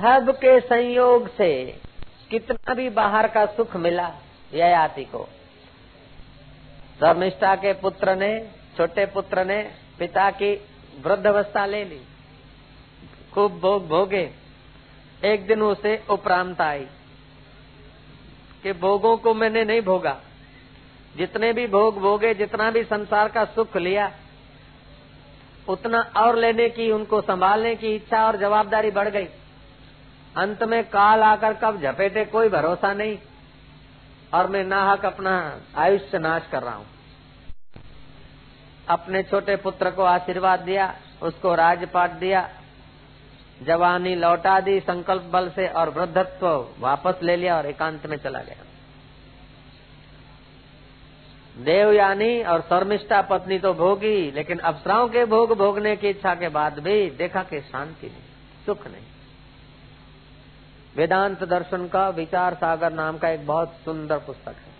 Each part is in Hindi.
सबके संयोग से कितना भी बाहर का सुख मिला ययाति को। शर्मिष्ठा के पुत्र ने, छोटे पुत्र ने, पिता की वृद्ध अवस्था ले ली। खूब भोग भोगे। एक दिन उसे उपरांत आई कि भोगों को मैंने नहीं भोगा। जितने भी भोग भोगे, जितना भी संसार का सुख लिया, उतना और लेने की, उनको संभालने की इच्छा और जवाबदारी बढ़ गई। अंत में काल आकर कब झपेटे, कोई भरोसा नहीं। और मैं नाहक अपना आयुष्य नाश कर रहा हूँ। अपने छोटे पुत्र को आशीर्वाद दिया, उसको राजपाट दिया, जवानी लौटा दी, संकल्प बल से और वृद्धत्व वापस ले लिया और एकांत में चला गया। देवयानी और शर्मिष्ठा पत्नी तो भोगी, लेकिन अप्सराओं के भोग भोगने की इच्छा के बाद भी देखा कि शांति नहीं, सुख नहीं। वेदांत दर्शन का विचार सागर नाम का एक बहुत सुंदर पुस्तक है।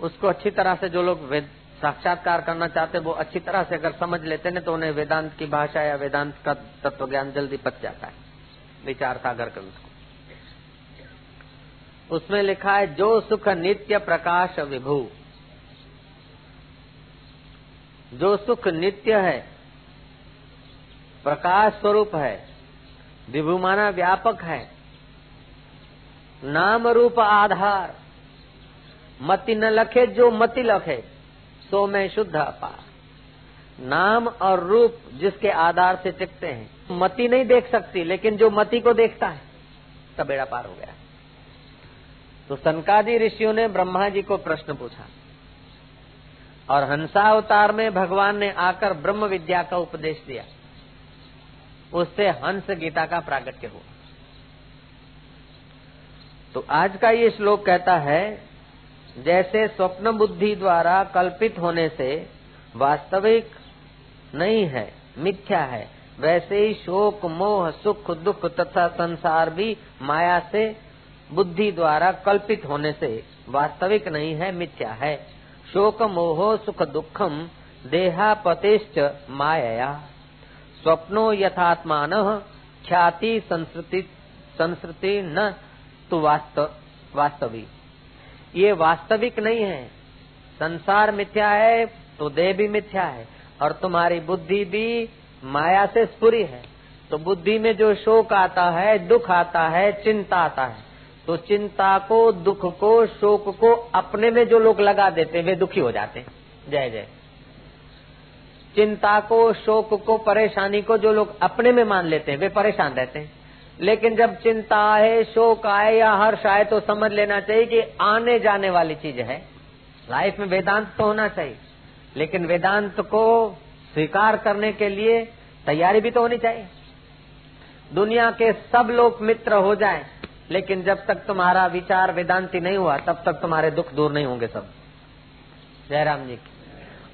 उसको अच्छी तरह से जो लोग साक्षात्कार करना चाहते वो अच्छी तरह से अगर समझ लेते ना तो उन्हें वेदांत की भाषा या वेदांत का तत्व ज्ञान जल्दी पच जाता है। विचार सागर कर उसको। उसमें लिखा है, जो सुख नित्य प्रकाश विभू। जो सुख नित्य है प्रकाश स्वरूप है, विभुमाना व्यापक है, नाम रूप आधार, मति न लखे जो मति लखे, सो में शुद्ध अपार। नाम और रूप जिसके आधार से टिकते हैं, मति नहीं देख सकती, लेकिन जो मति को देखता है, तब बेड़ा पार हो गया। तो सनकादि ऋषियों ने ब्रह्मा जी को प्रश्न पूछा, और हंसावतार में भगवान ने आकर ब्रह्म विद्या का उपदेश दिया। उससे हंस गीता का प्रागट्य हुआ। तो आज का ये श्लोक कहता है, जैसे स्वप्न बुद्धि द्वारा कल्पित होने से वास्तविक नहीं है, मिथ्या है, वैसे ही शोक, मोह, सुख, दुख तथा संसार भी माया से, बुद्धि द्वारा कल्पित होने से वास्तविक नहीं है, मिथ्या है। शोक, मोह, सुख, दुखम, देहापतेश्च माया स्वप्नो यथात्मान ख्याति संस्कृति संस्कृति न तो वास्तविक ये वास्तविक नहीं है। संसार मिथ्या है तो देह भी मिथ्या है, और तुम्हारी बुद्धि भी माया से स्पुरी है। तो बुद्धि में जो शोक आता है, दुख आता है, चिंता आता है तो चिंता को, दुख को, शोक को अपने में जो लोग लगा देते हैं, वे दुखी हो जाते जय जय। चिंता को, शोक को, परेशानी को जो लोग अपने में मान लेते हैं, वे परेशान रहते हैं। लेकिन जब चिंता आए, शोक आए या हर्ष आए तो समझ लेना चाहिए कि आने जाने वाली चीज़ है। लाइफ में वेदांत तो होना चाहिए। लेकिन वेदांत को स्वीकार करने के लिए तैयारी भी तो होनी चाहिए। दुनिया के सब लोग मित्र हो जाए, लेकिन जब तक तुम्हारा विचार वेदांति नहीं हुआ, तब तक तुम्हारे दुख दूर नहीं होंगे सब। जयराम जी। की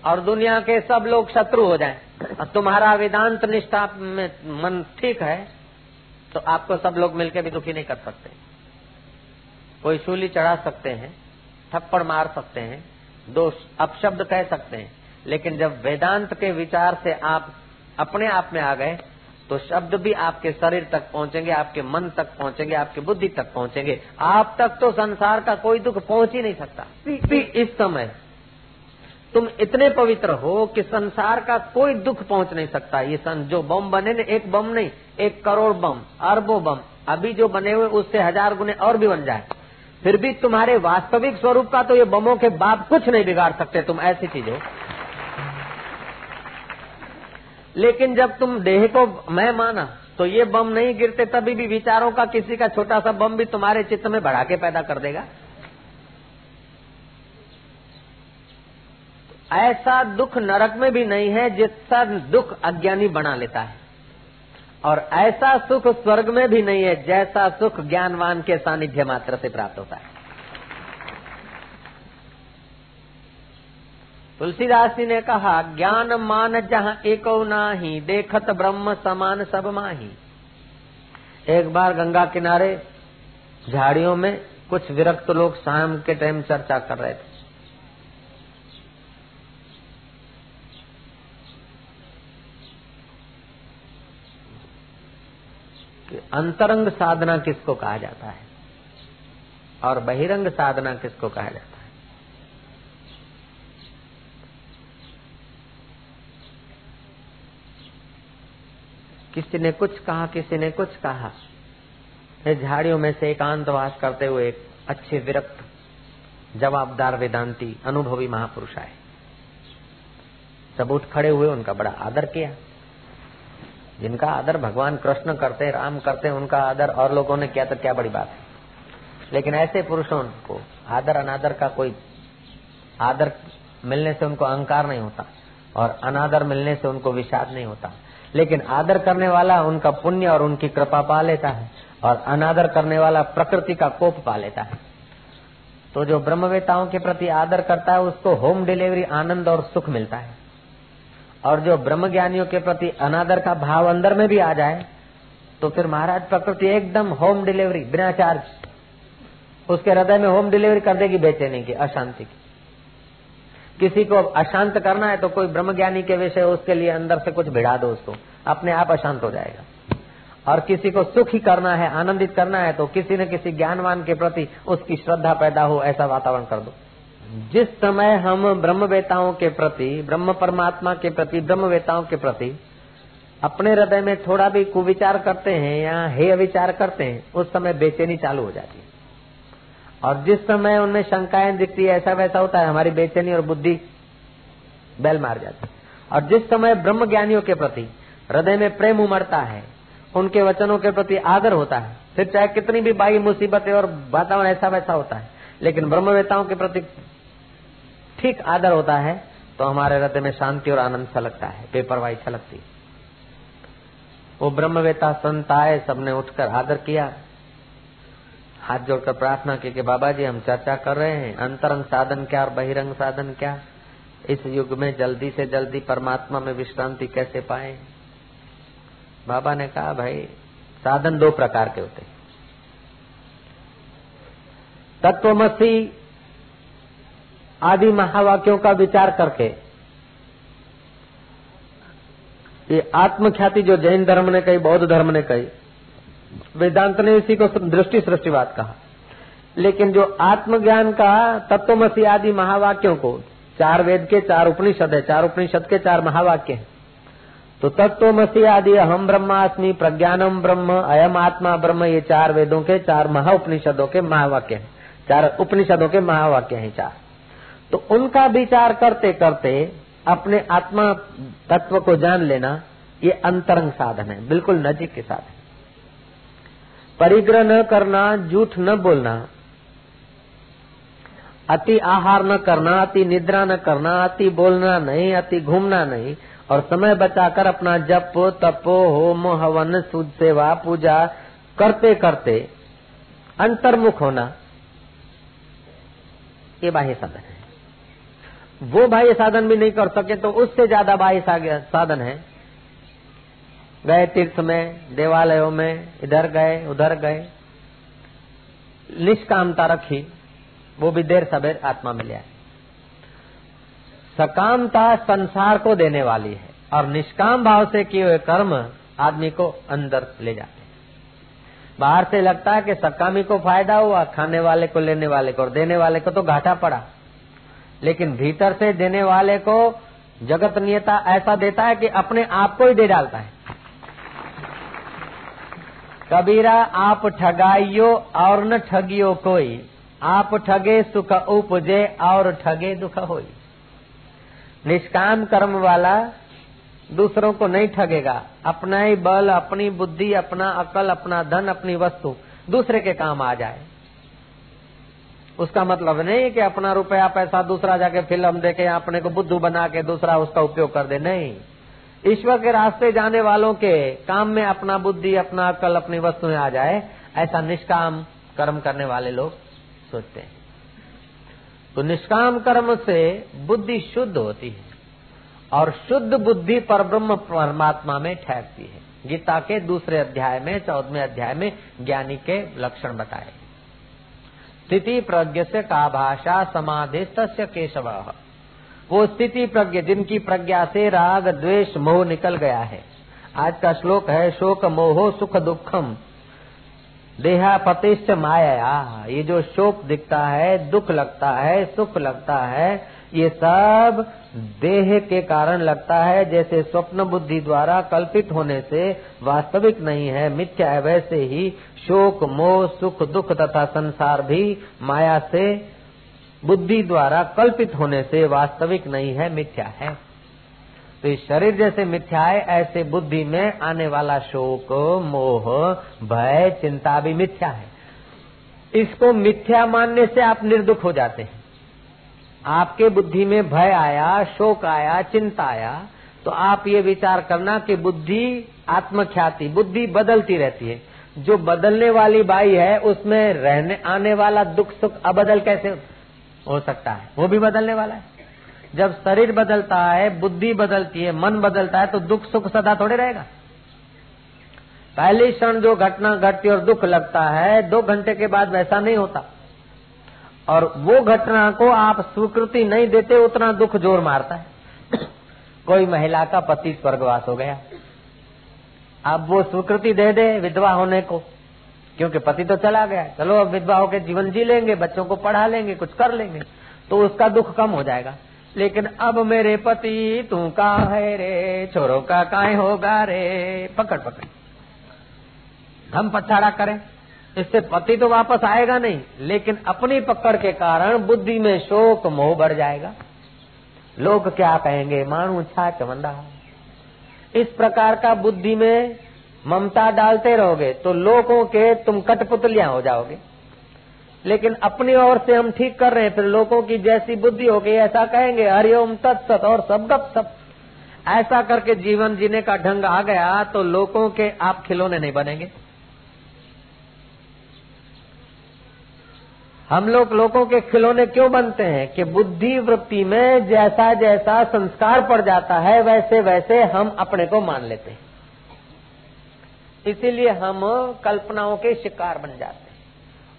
और दुनिया के सब लोग शत्रु हो जाएँ, और तुम्हारा वेदांत निष्ठा में मन ठीक है तो आपको सब लोग मिलकर भी दुखी नहीं कर सकते। कोई शूली चढ़ा सकते हैं थप्पड़ मार सकते हैं दो अपशब्द कह सकते हैं लेकिन जब वेदांत के विचार से आप अपने आप में आ गए तो शब्द भी आपके शरीर तक पहुँचेंगे आपके मन तक पहुँचेंगे आपकी बुद्धि तक पहुँचेंगे। आप तक तो संसार का कोई दुख पहुँच ही नहीं सकता। इस समय तुम इतने पवित्र हो कि संसार का कोई दुख पहुँच नहीं सकता। ये सन जो बम बने ने, एक बम नहीं, एक करोड़ बम, अरबों बम। अभी जो बने हुए, उससे हज़ार गुने और भी बन जाए। फिर भी तुम्हारे वास्तविक स्वरूप का तो ये बमों के बाप कुछ नहीं बिगाड़ सकते, तुम ऐसी चीज़ हो। लेकिन जब तुम देह को मैं माना तो ये बम नहीं गिरते, तभी भी विचारों का किसी का छोटा सा बम भी तुम्हारे चित्त में बढ़ा के पैदा कर देगा। ऐसा दुख नरक में भी नहीं है जिसका दुख अज्ञानी बना लेता है। और ऐसा सुख स्वर्ग में भी नहीं है जैसा सुख ज्ञानवान के सानिध्य मात्र से प्राप्त होता है। तुलसीदास जी ने कहा, ज्ञान मान जहाँ एक नाही, देखत ब्रह्म समान सब माही। एक बार गंगा किनारे झाड़ियों में कुछ विरक्त लोग शाम के टाइम चर्चा कर रहे थे कि अंतरंग साधना किसको कहा जाता है? और बहिरंग साधना किसको कहा जाता है? किसी ने कुछ कहा, किसी ने कुछ कहा। झाड़ियों में से एकांतवास करते हुए एक अच्छे विरक्त, जवाबदार वेदांती, अनुभवी महापुरुष आए। सब उठ खड़े हुए, उनका बड़ा आदर किया। जिनका आदर भगवान कृष्ण करते, राम करते, उनका आदर और लोगों ने किया तो क्या बड़ी बात है। लेकिन ऐसे पुरुषों को आदर अनादर का कोई आदर मिलने से उनको अहंकार नहीं होता और अनादर मिलने से उनको विषाद नहीं होता। लेकिन आदर करने वाला उनका पुण्य और उनकी कृपा पा लेता है और अनादर करने वाला प्रकृति का कोप पा लेता है। तो जो ब्रह्मवेताओं के प्रति आदर करता है, उसको होम डिलीवरी आनंद और सुख मिलता है। और जो ब्रह्म ज्ञानियों के प्रति अनादर का भाव अंदर में भी आ जाए तो फिर महाराज प्रकृति एकदम होम डिलीवरी बिना चार्ज उसके हृदय में होम डिलीवरी कर देगी बेचैनी की, अशांति की। किसी को अशांत करना है तो कोई ब्रह्म ज्ञानी के विषय उसके लिए अंदर से कुछ भिड़ा दो उसको, अपने आप अशांत हो जाएगा। और किसी को सुखी करना है, आनंदित करना है तो किसी न किसी ज्ञानवान के प्रति उसकी श्रद्धा पैदा हो, ऐसा वातावरण कर दो। जिस समय हम ब्रह्म वेताओं के प्रति, ब्रह्म परमात्मा के प्रति ब्रह्म वेताओं के प्रति अपने हृदय में थोड़ा भी कुविचार करते हैं या हे विचार करते हैं, उस समय बेचैनी चालू हो जाती है। और जिस समय उनमें शंकाएँ दिखती है, ऐसा वैसा होता है, हमारी बेचैनी और बुद्धि बैल मार जाती है। और जिस समय ब्रह्म ज्ञानियों के प्रति हृदय में प्रेम उमड़ता है, उनके वचनों के प्रति आदर होता है, फिर चाहे कितनी भी बाई मुसीबतें और वातावरण ऐसा वैसा होता है, लेकिन ब्रह्मवेताओं के प्रति ठीक आदर होता है तो हमारे हृदय में शांति और आनंद छलकता है, बेपरवाही छलकती। वो ब्रह्मवेता संत आए, सबने उठकर आदर किया। हाथ जोड़कर प्रार्थना की कि बाबा जी हम चर्चा कर रहे हैं, अंतरंग साधन क्या और बहिरंग साधन क्या? इस युग में जल्दी से जल्दी परमात्मा में विश्रांति कैसे पाए? बाबा ने कहा, भाई, साधन दो प्रकार के होते तत्वमसी आदि महावाक्यों का विचार करके। ये आत्मख्याति जो जैन धर्म ने कही, बौद्ध धर्म ने कही, वेदांत ने इसी को दृष्टि सृष्टिवाद कहा। लेकिन जो आत्मज्ञान का तत्वमसी आदि महावाक्यों को, चार वेद के चार उपनिषद है, चार उपनिषद के चार महावाक्य हैं तो तत्वमसी आदि हम ब्रह्मास्मि प्रज्ञानम ब्रह्म, अयम आत्मा ब्रह्म, ये चार वेदों के चार महा उपनिषदों के महावाक्य हैं। चार उपनिषदों के महावाक्य हैं चार। तो उनका विचार करते करते अपने आत्मा तत्व को जान लेना ये अंतरंग साधन है, बिल्कुल नजीक के साथ परिग्रह न करना, झूठ न बोलना, अति आहार न करना, अति निद्रा न करना, अति बोलना नहीं, अति घूमना नहीं, और समय बचाकर अपना जप, तप, होम, हवन सुध सेवा, पूजा करते करते अंतर्मुख होना, ये बाह्य साधन है। वो बाह्य साधन भी नहीं कर सके तो उससे ज़्यादा बाह्य साधन है। गए तीर्थ में, देवालयों में, इधर गए, उधर गए। निष्कामता रखी, वो भी देर सबेर आत्मा मिल जाए सकामता संसार को देने वाली है, और निष्काम भाव से किए हुए कर्म आदमी को अंदर ले जाते हैं। बाहर से लगता है कि सकामी को फ़ायदा हुआ, खाने वाले को, लेने वाले को, और देने वाले को तो घाटा पड़ा। लेकिन भीतर से देने वाले को जगत नियता ऐसा देता है कि अपने आप को ही दे डालता है। कबीरा, आप ठगाइयो और न ठगियो कोई। आप ठगे सुख उपजे और ठगे दुख होई। निष्काम कर्म वाला दूसरों को नहीं ठगेगा। अपना ही बल, अपनी बुद्धि, अपना अकल, अपना धन, अपनी वस्तु दूसरे के काम आ जाए। उसका मतलब नहीं कि अपना रुपया पैसा दूसरा जाके फ़िल्म देके अपने को बुद्धू बना के दूसरा उसका उपयोग कर दे, नहीं। ईश्वर के रास्ते जाने वालों के काम में अपना बुद्धि, अपना अकल अपनी वस्तुएँ आ जाए, ऐसा निष्काम कर्म करने वाले लोग सोचते हैं। तो निष्काम कर्म से बुद्धि शुद्ध होती है और शुद्ध बुद्धि पर ब्रह्म परमात्मा में ठहरती है। गीता के दूसरे अध्याय में, चौदहवें अध्याय में ज्ञानी के लक्षण बताए। स्थिति प्रज्ञ से का भाषा समाधि केशव। वो स्थिति प्रज्ञ जिनकी प्रज्ञा से राग, द्वेष, मोह निकल गया है। आज का श्लोक है, शोक, मोह, सुख, दुखम। देहा पतिश्च माया, ये जो शोक दिखता है, दुख लगता है, सुख लगता है ये सब देह के कारण लगता है, जैसे स्वप्न बुद्धि द्वारा कल्पित होने से वास्तविक नहीं है, मिथ्या है, वैसे ही शोक, मोह, सुख, दुख तथा संसार भी माया से, बुद्धि द्वारा कल्पित होने से वास्तविक नहीं है, मिथ्या है। तो इस शरीर जैसे मिथ्या है, ऐसे बुद्धि में आने वाला शोक, मोह, भय, चिंता भी मिथ्या है। इसको मिथ्या मानने से आप निर्दुख हो जाते हैं। आपके बुद्धि में भय आया, शोक आया, चिंता आया तो आप ये विचार करना कि बुद्धि आत्मख्याति, बुद्धि बदलती रहती है। जो बदलने वाली बाई है, उसमें रहने, आने वाला दुख, सुख, अबदल कैसे हो सकता है? वो भी बदलने वाला है। जब शरीर बदलता है, बुद्धि बदलती है, मन बदलता है तो दुख, सुख सदा थोड़े रहेगा। पहली क्षण जो घटना, घटती और दुख लगता है, दो घंटे के बाद वैसा नहीं होता। और वो घटना को आप स्वीकृति नहीं देते, उतना दुख ज़ोर मारता है। कोई महिला का पति स्वर्गवास हो गया। अब वो स्वीकृति दे दे विधवा होने को, क्योंकि पति तो चला गया। चलो, अब विधवा होकर जीवन जी लेंगे, बच्चों को पढ़ा लेंगे, कुछ कर लेंगे तो उसका दुख कम हो जाएगा। लेकिन अब मेरे पति, तू का है रे? छोरो का काय होगा रे? पकड़ पकड़। हम पछाड़ा करें। इससे पति तो वापस आएगा नहीं, लेकिन अपनी पकड़ के कारण बुद्धि में शोक मोह बढ़ जाएगा। लोग क्या कहेंगे, मानू छा चमंदा। इस प्रकार का बुद्धि में ममता डालते रहोगे तो लोगों के तुम कटपुतलियाँ हो जाओगे। लेकिन अपनी ओर से हम ठीक कर रहे हैं, फिर लोगों की जैसी बुद्धि हो गई ऐसा कहेंगे हरिओम तत्सत और सब गप सब ऐसा करके जीवन जीने का ढंग आ गया तो लोगों के आप खिलौने नहीं बनेंगे। हम लोग लोगों के खिलौने क्यों बनते हैं? कि बुद्धि वृत्ति में जैसा जैसा संस्कार पड़ जाता है, वैसे वैसे हम अपने को मान लेते हैं। इसीलिए हम कल्पनाओं के शिकार बन जाते हैं।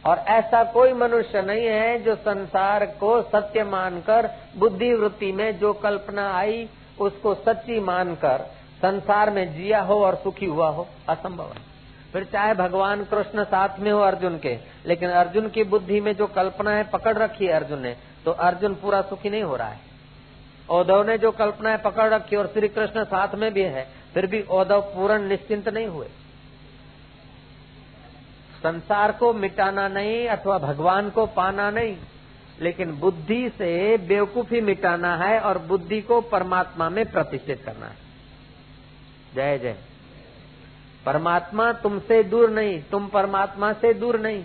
और ऐसा कोई मनुष्य नहीं है जो संसार को सत्य मानकर, बुद्धि वृत्ति में जो कल्पना आई, उसको सच्ची मानकर संसार में जिया हो और सुखी हुआ हो। असंभव है। फिर चाहे भगवान कृष्ण साथ में हो अर्जुन के, लेकिन अर्जुन की बुद्धि में जो कल्पना है पकड़ रखी है अर्जुन ने तो अर्जुन पूरा सुखी नहीं हो रहा है। औदव ने जो कल्पना है पकड़ रखी और श्री कृष्ण साथ में भी है, फिर भी औदव पूर्ण निश्चिंत नहीं हुए। संसार को मिटाना नहीं अथवा भगवान को पाना नहीं, लेकिन बुद्धि से बेवकूफ़ी मिटाना है और बुद्धि को परमात्मा में प्रतिष्ठित करना है। जय जय। परमात्मा तुमसे दूर नहीं, तुम परमात्मा से दूर नहीं।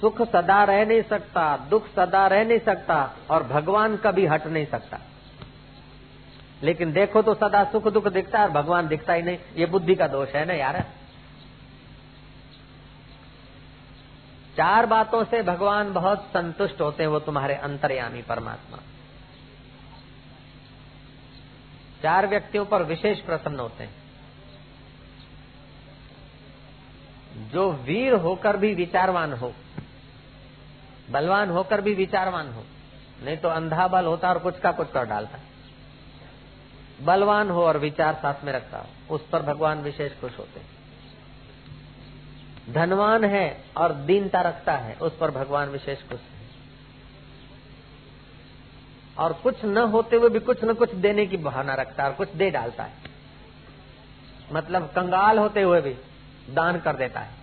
सुख सदा रह नहीं सकता, दुख सदा रह नहीं सकता, और भगवान कभी हट नहीं सकता। लेकिन देखो तो सदा सुख दुख दिखता है भगवान दिखता ही नहीं। ये बुद्धि का दोष है ना यार? चार बातों से भगवान बहुत संतुष्ट होते हैं, वो तुम्हारे अंतर्यामी परमात्मा। चार व्यक्तियों पर विशेष प्रसन्न होते हैं। जो वीर होकर भी विचारवान हो, बलवान होकर भी विचारवान हो, नहीं तो अंधा बल होता और कुछ का कुछ कर डालता बलवान हो और विचार साथ में रखता हो, उस पर भगवान विशेष खुश होते हैं। धनवान है और दीनता रखता है, उस पर भगवान विशेष खुश है। और कुछ न होते हुए भी कुछ न कुछ देने की भावना रखता है और कुछ दे डालता है। मतलब कंगाल होते हुए भी दान कर देता है।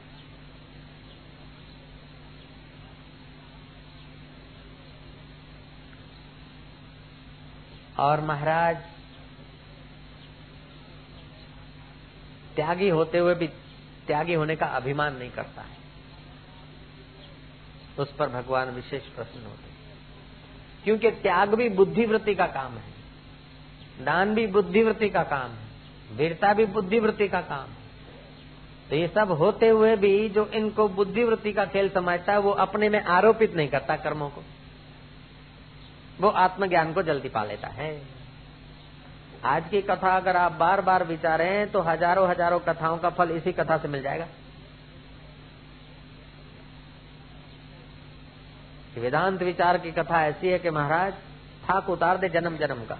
और महाराज, त्यागी होते हुए भी त्यागी होने का अभिमान नहीं करता है। उस पर भगवान विशेष प्रश्न होते क्योंकि त्याग भी बुद्धिवृत्ति का काम है। दान भी बुद्धिवृत्ति का काम है। वीरता भी बुद्धिवृत्ति का काम है। तो ये सब होते हुए भी जो इनको बुद्धिवृत्ति का खेल समझता है, वो अपने में आरोपित नहीं करता कर्मों को। वो आत्मज्ञान को जल्दी पा लेता है। आज की कथा अगर आप बार बार विचारें तो हज़ारों हज़ारों कथाओं का फल इसी कथा से मिल जाएगा। वेदांत विचार की कथा ऐसी है कि महाराज थाक उतार दे जन्म जन्म का।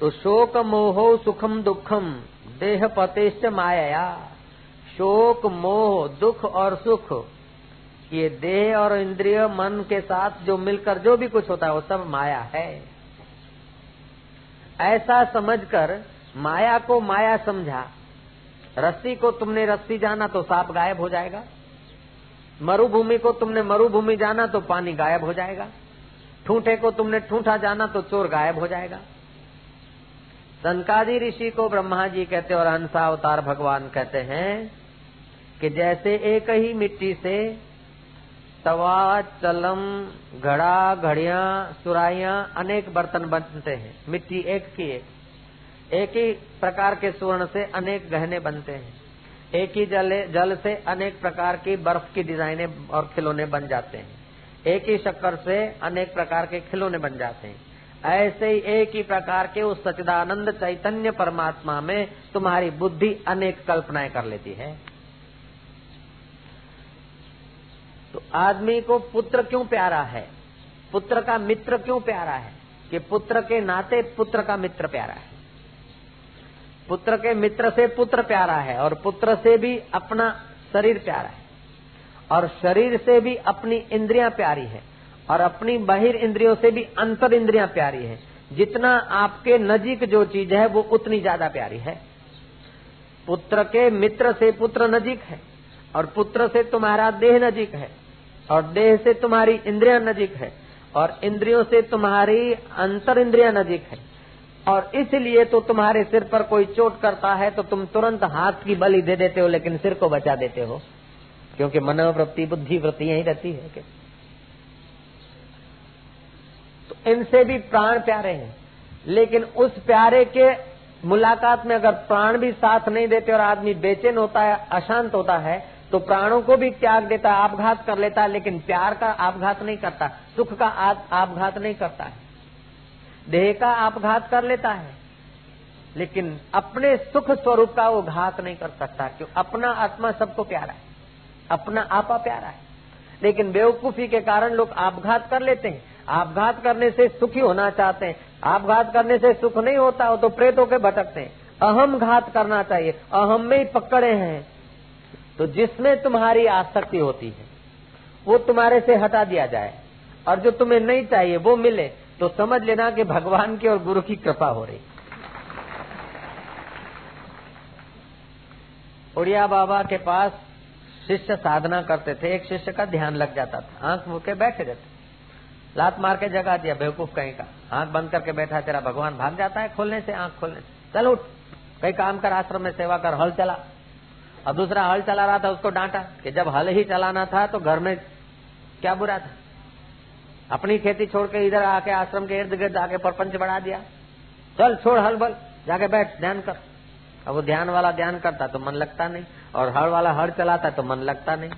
तो शोक मोहो सुखम दुखम, देह पतेश्च माया। शोक मोह, दुख और सुख, ये देह और इंद्रिय मन के साथ जो मिलकर जो भी कुछ होता है, वो सब माया है। ऐसा समझकर माया को माया समझा। रस्सी को तुमने रस्सी जाना तो सांप गायब हो जाएगा। मरुभूमि को तुमने मरुभूमि जाना तो पानी गायब हो जाएगा। ठूठे को तुमने ठूठा जाना तो चोर गायब हो जाएगा। संकादी ऋषि को ब्रह्मा जी कहते और हंसा अवतार भगवान कहते हैं कि जैसे एक ही मिट्टी से तवा, चलम, घड़ा, घड़िया, सुराइया अनेक बर्तन बनते हैं। मिट्टी एक की एक। एक ही प्रकार के स्वर्ण से अनेक गहने बनते हैं। एक ही जल जल से अनेक प्रकार की बर्फ़ की डिजाइने और खिलौने बन जाते हैं। एक ही शक्कर से अनेक प्रकार के खिलौने बन जाते हैं। ऐसे ही एक ही प्रकार के उस सचिदानंद चैतन्य परमात्मा में तुम्हारी बुद्धि अनेक कल्पनाएँ कर लेती है। तो आदमी को पुत्र क्यों प्यारा है? पुत्र का मित्र क्यों प्यारा है? कि पुत्र के नाते पुत्र का मित्र प्यारा है। पुत्र के मित्र से पुत्र प्यारा है और पुत्र से भी अपना शरीर प्यारा है। और शरीर से भी अपनी इंद्रियाँ प्यारी है और अपनी बहिर इंद्रियों से भी अंतर इंद्रियाँ प्यारी है। जितना आपके नजीक जो चीज़ है, वो उतनी ज़्यादा प्यारी है। पुत्र के मित्र से पुत्र नजीक है और पुत्र से तुम्हारा देह नजीक है और देह से तुम्हारी इंद्रिया नजीक है और इंद्रियों से तुम्हारी अंतर इंद्रिया नजीक है। और इसलिए तो तुम्हारे सिर पर कोई चोट करता है तो तुम तुरंत हाथ की बलि दे देते हो, लेकिन सिर को बचा देते हो। क्योंकि मनोवृत्ति बुद्धि वृत्ति यही रहती है कि। तो इनसे भी प्राण प्यारे हैं, लेकिन उस प्यारे के मुलाकात में अगर प्राण भी साथ नहीं देते और आदमी बेचैन होता है, अशांत होता है तो प्राणों को भी त्याग देता है आपघात कर लेता है लेकिन प्यार का आपघात नहीं करता, सुख का आपघात नहीं करता है। देह का आपघात कर लेता है। लेकिन अपने सुख स्वरूप का वो घात नहीं कर सकता, क्यों? अपना आत्मा सबको प्यारा है। अपना आपा प्यारा है। लेकिन बेवकूफ़ी के कारण लोग आपघात कर लेते हैं। आपघात करने से सुखी होना चाहते हैं। आपघात करने से सुख नहीं होता हो तो प्रेत होकर भटकते हैं। अहम घात करना चाहिए। अहम में ही पकड़े हैं। तो जिसमें तुम्हारी आसक्ति होती है, वो तुम्हारे से हटा दिया जाए। और जो तुम्हें नहीं चाहिए, वो मिले। तो समझ लेना कि भगवान की और गुरु की कृपा हो रही। उड़िया बाबा के पास शिष्य साधना करते थे, एक शिष्य का ध्यान लग जाता था। आँख मुके बैठे रहते। लात मार के जगा दिया, बेवकूफ़ कहीं का। आँख बंद करके बैठा, तेरा भगवान भाग जाता है खोलने से, आँख खोलने से। चल उठ कई काम कर, आश्रम में सेवा कर, हल चला। और दूसरा हल चला रहा था, उसको डांटा कि जब हल ही चलाना था तो घर में क्या बुरा था? अपनी खेती छोड़ के इधर आके आश्रम के इर्द गिर्द आके परपंच बढ़ा दिया। चल छोड़ हल बल, जाके बैठ, ध्यान कर। अब वो ध्यान वाला ध्यान करता तो मन लगता नहीं, और हल वाला हल चलाता तो मन लगता नहीं।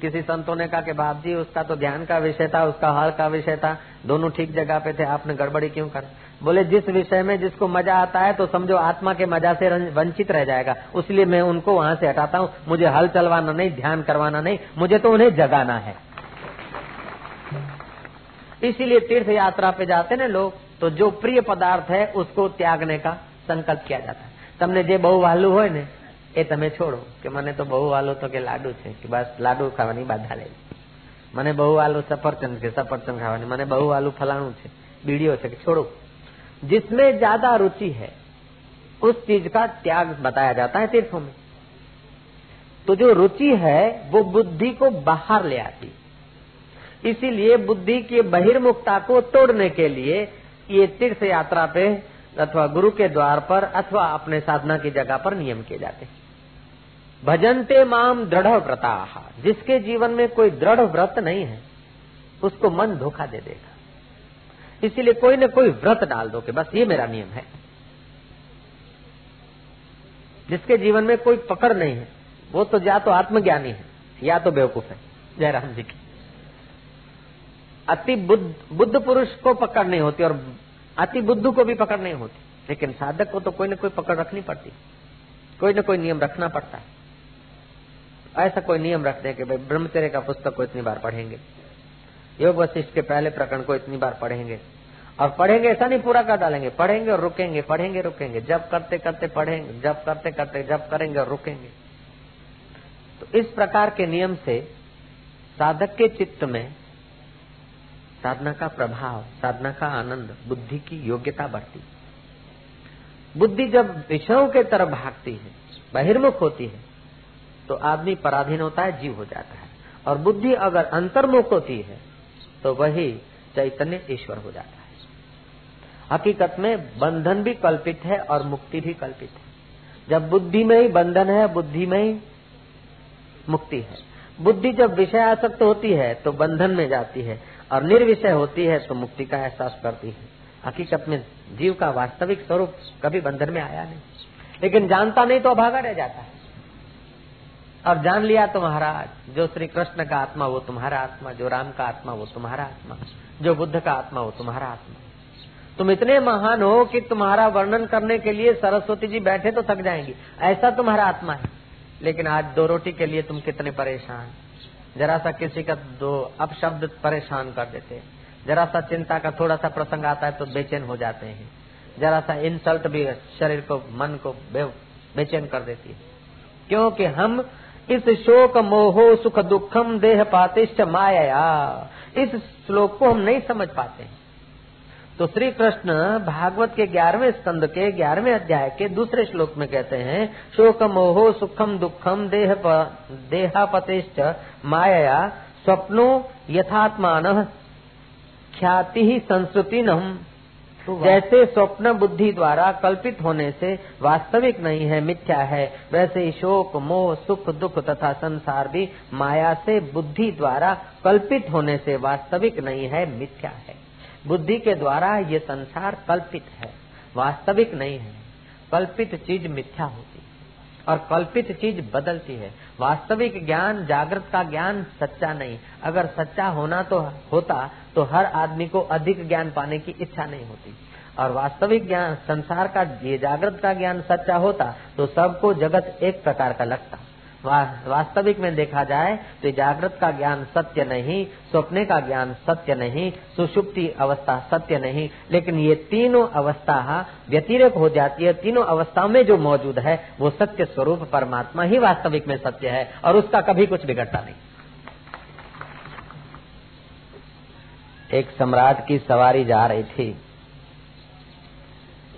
किसी संतों ने कहा कि बाप जी उसका तो ध्यान का विषय था, उसका हल का विषय था, दोनों ठीक जगह पे थे, आपने गड़बड़ी क्यों कर? बोले, जिस विषय में जिसको मज़ा आता है तो समझो आत्मा के मज़ा से वंचित रह जाएगा। उसलिए मैं उनको वहाँ से हटाता हूँ। मुझे हल चलवाना नहीं, ध्यान करवाना नहीं, मुझे तो उन्हें जगाना है। इसीलिए तीर्थ यात्रा पे जाते ना लोग तो जो प्रिय पदार्थ है उसको त्यागने का संकल्प किया जाता है તમને જે બહુ વહાલું હોય ને એ તમે છોડો કે મને તો બહુ વાલો તો કે લાડુ છે કે બસ લાડુ ખાવાની બાધા લે મને બહુ વાલું સફરચંદ છે સફરચંદ ખાવાની મને બહુ વાલું ફલાણું છે બીડીઓ છે કે છોડો जिसमें ज्यादा रुचि है उस चीज का त्याग बताया जाता है तीर्थों में तो जो रुचि है वो बुद्धि को बाहर ले आती इसीलिए बुद्धि की बहिर्मुखता को तोड़ने के लिए ये तीर्थ यात्रा पे अथवा गुरु के द्वार पर अथवा अपने साधना की जगह पर नियम किए जाते हैं। भजनते माम दृढ़ व्रता। जिसके जीवन में कोई दृढ़ व्रत नहीं है, उसको मन धोखा दे देगा। इसीलिए कोई न कोई व्रत डाल दो कि बस ये मेरा नियम है। जिसके जीवन में कोई पकड़ नहीं है, वो तो या तो आत्मज्ञानी है, या तो बेवकूफ़ है। जयराम जी की। अति बुद्ध बुद्ध पुरुष को पकड़ नहीं होती और अति बुद्धू को भी पकड़ नहीं होती। लेकिन साधक को तो कोई न कोई पकड़ रखनी पड़ती। कोई न कोई नियम रखना पड़ता है। ऐसा कोई नियम रखते हैं कि भाई ब्रह्मचर्य का पुस्तक को इतनी बार पढ़ेंगे। योग वशिष्ठ के पहले प्रकरण को इतनी बार पढ़ेंगे। और पढ़ेंगे ऐसा नहीं पूरा कर डालेंगे। पढ़ेंगे और रुकेंगे, पढ़ेंगे, रुकेंगे। जब करते करते पढ़ेंगे, जब करते करते, जब करेंगे और रुकेंगे। तो इस प्रकार के नियम से साधक के चित्त में साधना का प्रभाव, साधना का आनंद, बुद्धि की योग्यता बढ़ती। बुद्धि जब विषयों के तरफ़ भागती है, बहिर्मुख होती है तो आदमी पराधीन होता है, जीव हो जाता है। और बुद्धि अगर अंतर्मुख होती है तो वही चैतन्य ईश्वर हो जाता है। हकीकत में बंधन भी कल्पित है और मुक्ति भी कल्पित है। जब बुद्धि में ही बंधन है, बुद्धि में ही मुक्ति है। बुद्धि जब विषय आसक्त होती है तो बंधन में जाती है। और निर्विषय होती है तो मुक्ति का एहसास करती है। हकीकत में जीव का वास्तविक स्वरूप कभी बंधन में आया नहीं। लेकिन जानता नहीं तो अभागा रह जाता है। और जान लिया तो महाराज, जो श्री कृष्ण का आत्मा, वो तुम्हारा आत्मा, जो राम का आत्मा, वो तुम्हारा आत्मा, जो बुद्ध का आत्मा, वो तुम्हारा आत्मा। तुम इतने महान हो कि तुम्हारा वर्णन करने के लिए सरस्वती जी बैठे तो थक जाएँगी। ऐसा तुम्हारा आत्मा है। लेकिन आज दो रोटी के लिए तुम कितने परेशान। जरा सा किसी का दो अपशब्द परेशान कर देते हैं। जरा सा चिंता का थोड़ा सा प्रसंग आता है तो बेचैन हो जाते हैं। जरा सा इंसल्ट भी शरीर को, मन को बेचैन कर देती है। क्योंकि हम इस शोक, मोहो, सुख, दुखम, देह, पातिष्ठ, माया, इस श्लोक को हम नहीं समझ पाते हैं। तो श्री कृष्ण भागवत के ग्यारहवें स्कंद के ग्यारहवें अध्याय के दूसरे श्लोक में कहते हैं शोक मोहो सुखम दुखम देह देहापतिश्च माया स्वप्नो यथात्मान ख्याति ही संस्कृति नम तो जैसे स्वप्न बुद्धि द्वारा कल्पित होने से वास्तविक नहीं है मिथ्या है वैसे ही शोक मोह सुख दुख तथा संसार भी माया से बुद्धि द्वारा कल्पित होने से वास्तविक नहीं है मिथ्या है। बुद्धि के द्वारा ये संसार कल्पित है, वास्तविक नहीं है। कल्पित चीज़ मिथ्या होती है और कल्पित चीज़ बदलती है। वास्तविक ज्ञान, जागृत का ज्ञान सच्चा नहीं। अगर सच्चा होना तो होता तो हर आदमी को अधिक ज्ञान पाने की इच्छा नहीं होती। और वास्तविक ज्ञान, संसार का, ये जागृत का ज्ञान सच्चा होता तो सबको जगत एक प्रकार का लगता। वास्तविक में देखा जाए तो जागृत का ज्ञान सत्य नहीं, स्वप्ने का ज्ञान सत्य नहीं, सुषुप्ति अवस्था सत्य नहीं। लेकिन ये तीनों अवस्था व्यतिरेक हो जाती है। तीनों अवस्थाओं में जो मौजूद है, वो सत्य स्वरूप परमात्मा ही वास्तविक में सत्य है और उसका कभी कुछ बिगड़ता नहीं। एक सम्राट की सवारी जा रही थी।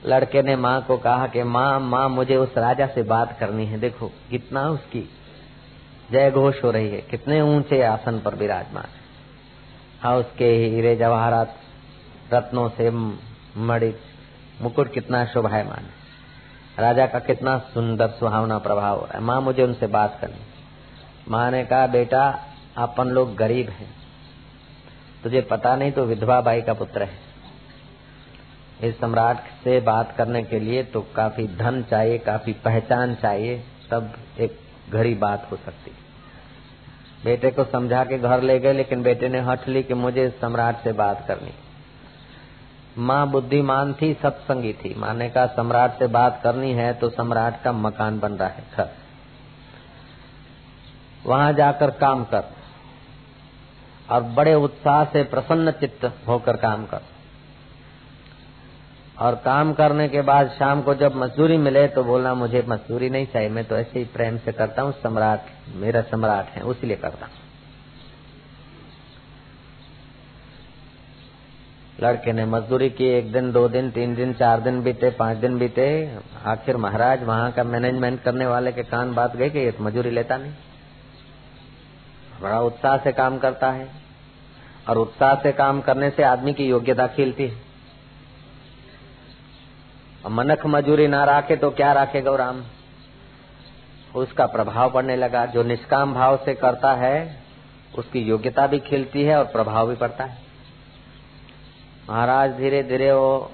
लड़के ने माँ को कहा कि माँ माँ, मुझे उस राजा से बात करनी है। देखो, कितना उसकी जय घोष हो रही है। कितने ऊँचे आसन पर विराजमान है। हाँ उसके हीरे जवाहरात रत्नों से मणि मुकुट कितना शोभायमान है। राजा का कितना सुंदर सुहावना प्रभाव है। माँ, मुझे उनसे बात करनी माँ ने कहा, बेटा, अपन लोग गरीब हैं। तुझे पता नहीं तो विधवा बाई का पुत्र है। इस सम्राट से बात करने के लिए तो काफ़ी धन चाहिए, काफ़ी पहचान चाहिए तब एक घड़ी बात हो सकती। बेटे को समझा के घर ले गए, लेकिन बेटे ने हट ली कि मुझे इस सम्राट से बात करनी। माँ बुद्धिमान थी, सत्संगी थी। माँ ने कहा, सम्राट से बात करनी है तो सम्राट का मकान बन रहा है, घर। वहाँ जाकर काम कर और बड़े उत्साह से प्रसन्न चित्त होकर काम कर। और काम करने के बाद शाम को जब मजदूरी मिले तो बोलना, मुझे मजदूरी नहीं चाहिए, मैं तो ऐसे ही प्रेम से करता हूँ, सम्राट, मेरा सम्राट है, उसी करता हूँ. लड़के ने मजदूरी की, एक दिन, दो दिन, तीन दिन, चार दिन बीते, पाँच दिन बीते, आखिर महाराज, वहाँ का मैनेजमेंट करने वाले के कान बात गए कि ये तो मजूरी लेता नहीं। बड़ा उत्साह से काम करता है और उत्साह से काम करने से आदमी की योग्यता खिलती है। मनख मजूरी ना रखे तो क्या राखे गौराम? उसका प्रभाव पड़ने लगा। जो निष्काम भाव से करता है, उसकी योग्यता भी खिलती है और प्रभाव भी पड़ता है। महाराज धीरे धीरे वो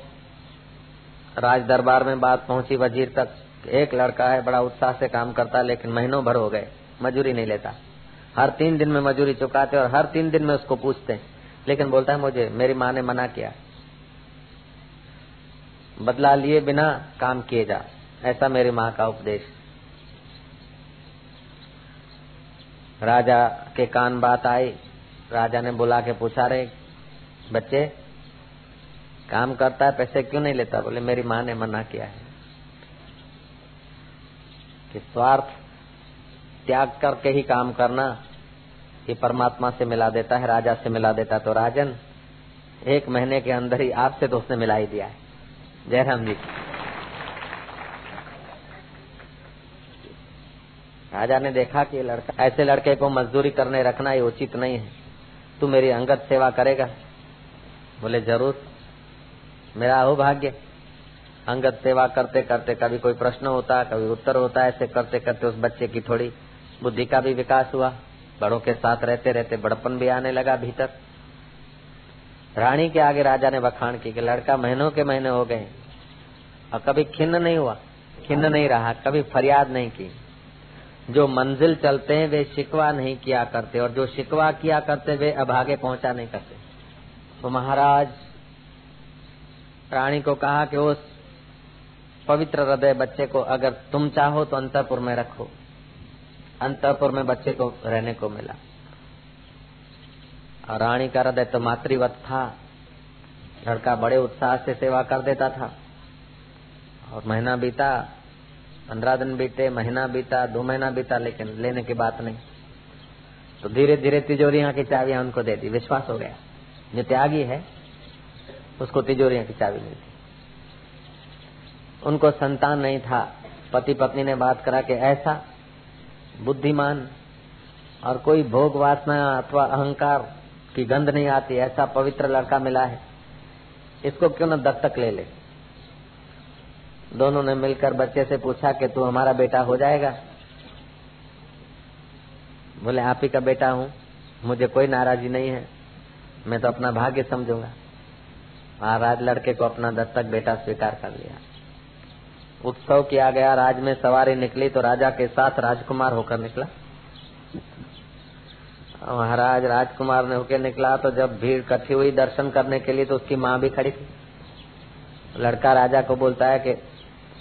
राज दरबार में बात पहुँची वज़ीर तक। एक लड़का है, बड़ा उत्साह से काम करता, लेकिन महीनों भर हो गए। मजूरी नहीं लेता। हर तीन दिन में मजूरी चुकाते और हर तीन दिन में उसको पूछते। लेकिन बोलता है, मुझे, मेरी माँ ने मना किया। बदला लिए बिना काम किए जा। ऐसा मेरी माँ का उपदेश। राजा के कान बात आई। राजा ने बुला के पूछा रहे बच्चे, काम करता है, पैसे क्यों नहीं लेता? बोले, मेरी माँ ने मना किया है कि स्वार्थ त्याग करके ही काम करना, ये परमात्मा से मिला देता है, राजा से मिला देता है। तो राजन एक महीने के अंदर ही आपसे तो उसने मिला ही दिया है। जयराम जी। राजा ने देखा कि लड़का, ऐसे लड़के को मजदूरी करने रखना ये उचित नहीं है। तू मेरी अंगत सेवा करेगा। बोले, ज़रूर। मेरा हो भाग्य अंगत सेवा करते करते कभी कोई प्रश्न होता, कभी उत्तर होता, ऐसे करते करते उस बच्चे की थोड़ी बुद्धि का भी विकास हुआ। बड़ों के साथ रहते रहते बड़पन भी आने लगा भीतर। रानी के आगे राजा ने बखान की कि लड़का महीनों के महीने हो गए। और कभी खिन्न नहीं हुआ, खिन्न नहीं रहा, कभी फरियाद नहीं की। जो मंजिल चलते हैं, वे शिकवा नहीं किया करते, और जो शिकवा किया करते, वे अब आगे पहुँचा नहीं करते। तो महाराज रानी को कहा कि उस पवित्र हृदय बच्चे को अगर तुम चाहो तो अंतरपुर में रखो। अंतरपुर में बच्चे को रहने को मिला। और रानी का हृदय तो मातृवत था लड़का बड़े उत्साह से सेवा कर देता था। और महीना बीता, पंद्रह दिन बीते, महीना बीता, दो महीना बीता, लेकिन लेने की बात नहीं। तो धीरे धीरे तिजोरियाँ की चाबियाँ उनको दे दी। विश्वास हो गया। जो त्यागी है, उसको तिजोरियाँ की चाबी मिलती उनको संतान नहीं था। पति पत्नी ने बात करा कि ऐसा बुद्धिमान और कोई भोग वासना अथवा अहंकार की गंध नहीं आती, ऐसा पवित्र लड़का मिला है। इसको क्यों न दत्तक ले ले? दोनों ने मिलकर बच्चे से पूछा कि तू हमारा बेटा हो जाएगा? बोले, आप ही का बेटा हूँ। मुझे कोई नाराजी नहीं है। मैं तो अपना भाग्य समझूँगा। महाराज लड़के को अपना दत्तक बेटा स्वीकार कर लिया। उत्सव किया गया, राज में सवारी निकली तो राजा के साथ राजकुमार होकर निकला। महाराज राजकुमार ने होकर निकला तो जब भीड़ इकट्ठी हुई दर्शन करने के लिए तो उसकी माँ भी खड़ी थी। लड़का राजा को बोलता है कि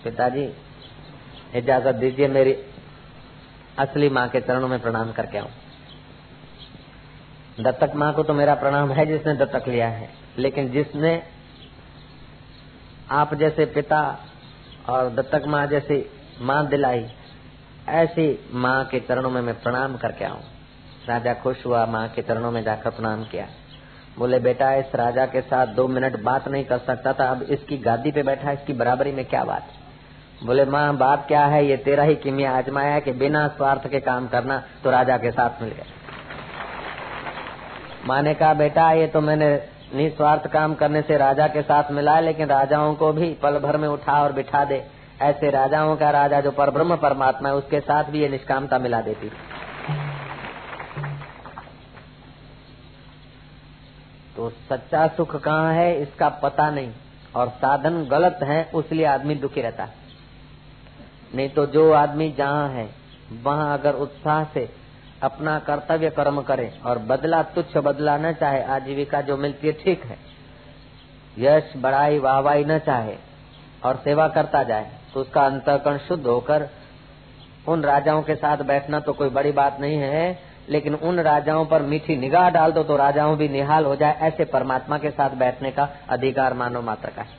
पिताजी, इजाज़त दीजिए मेरी असली माँ के चरणों में प्रणाम करके आऊँ। दत्तक माँ को तो मेरा प्रणाम है जिसने दत्तक लिया है, लेकिन जिसने आप जैसे पिता और दत्तक माँ जैसी माँ दिलाई, ऐसी माँ के चरणों में मैं प्रणाम करके आऊँ। राजा खुश हुआ, माँ के चरणों में जाकर प्रणाम किया। बोले, बेटा, इस राजा के साथ दो मिनट बात नहीं कर सकता था, अब इसकी गादी पे बैठा, इसकी बराबरी में क्या बात? बोले, माँ, बात क्या है? ये तेरा ही किमिया आजमाया है कि बिना स्वार्थ के काम करना तो राजा के साथ मिल गया। माँ ने कहा, बेटा, ये तो मैंने निस्वार्थ काम करने से राजा के साथ मिला है, लेकिन राजाओं को भी पल भर में उठा और बिठा दे। ऐसे राजाओं का राजा जो पर ब्रह्म परमात्मा है, उसके साथ भी ये निष्कामता मिला देती। तो सच्चा सुख कहाँ है, इसका पता नहीं। और साधन गलत है, उसलिए आदमी दुखी रहता है। नहीं तो जो आदमी जहाँ है, वहाँ अगर उत्साह से अपना कर्तव्य कर्म करे और बदला, तुच्छ बदला न चाहे, आजीविका जो मिलती है, ठीक है। यश, बड़ाई वाहवाई न चाहे और सेवा करता जाए तो उसका अंतकरण शुद्ध होकर उन राजाओं के साथ बैठना तो कोई बड़ी बात नहीं है, लेकिन उन राजाओं पर मीठी निगाह डाल दो तो राजाओं भी निहाल हो जाए, ऐसे परमात्मा के साथ बैठने का अधिकार मानव मात्र का है।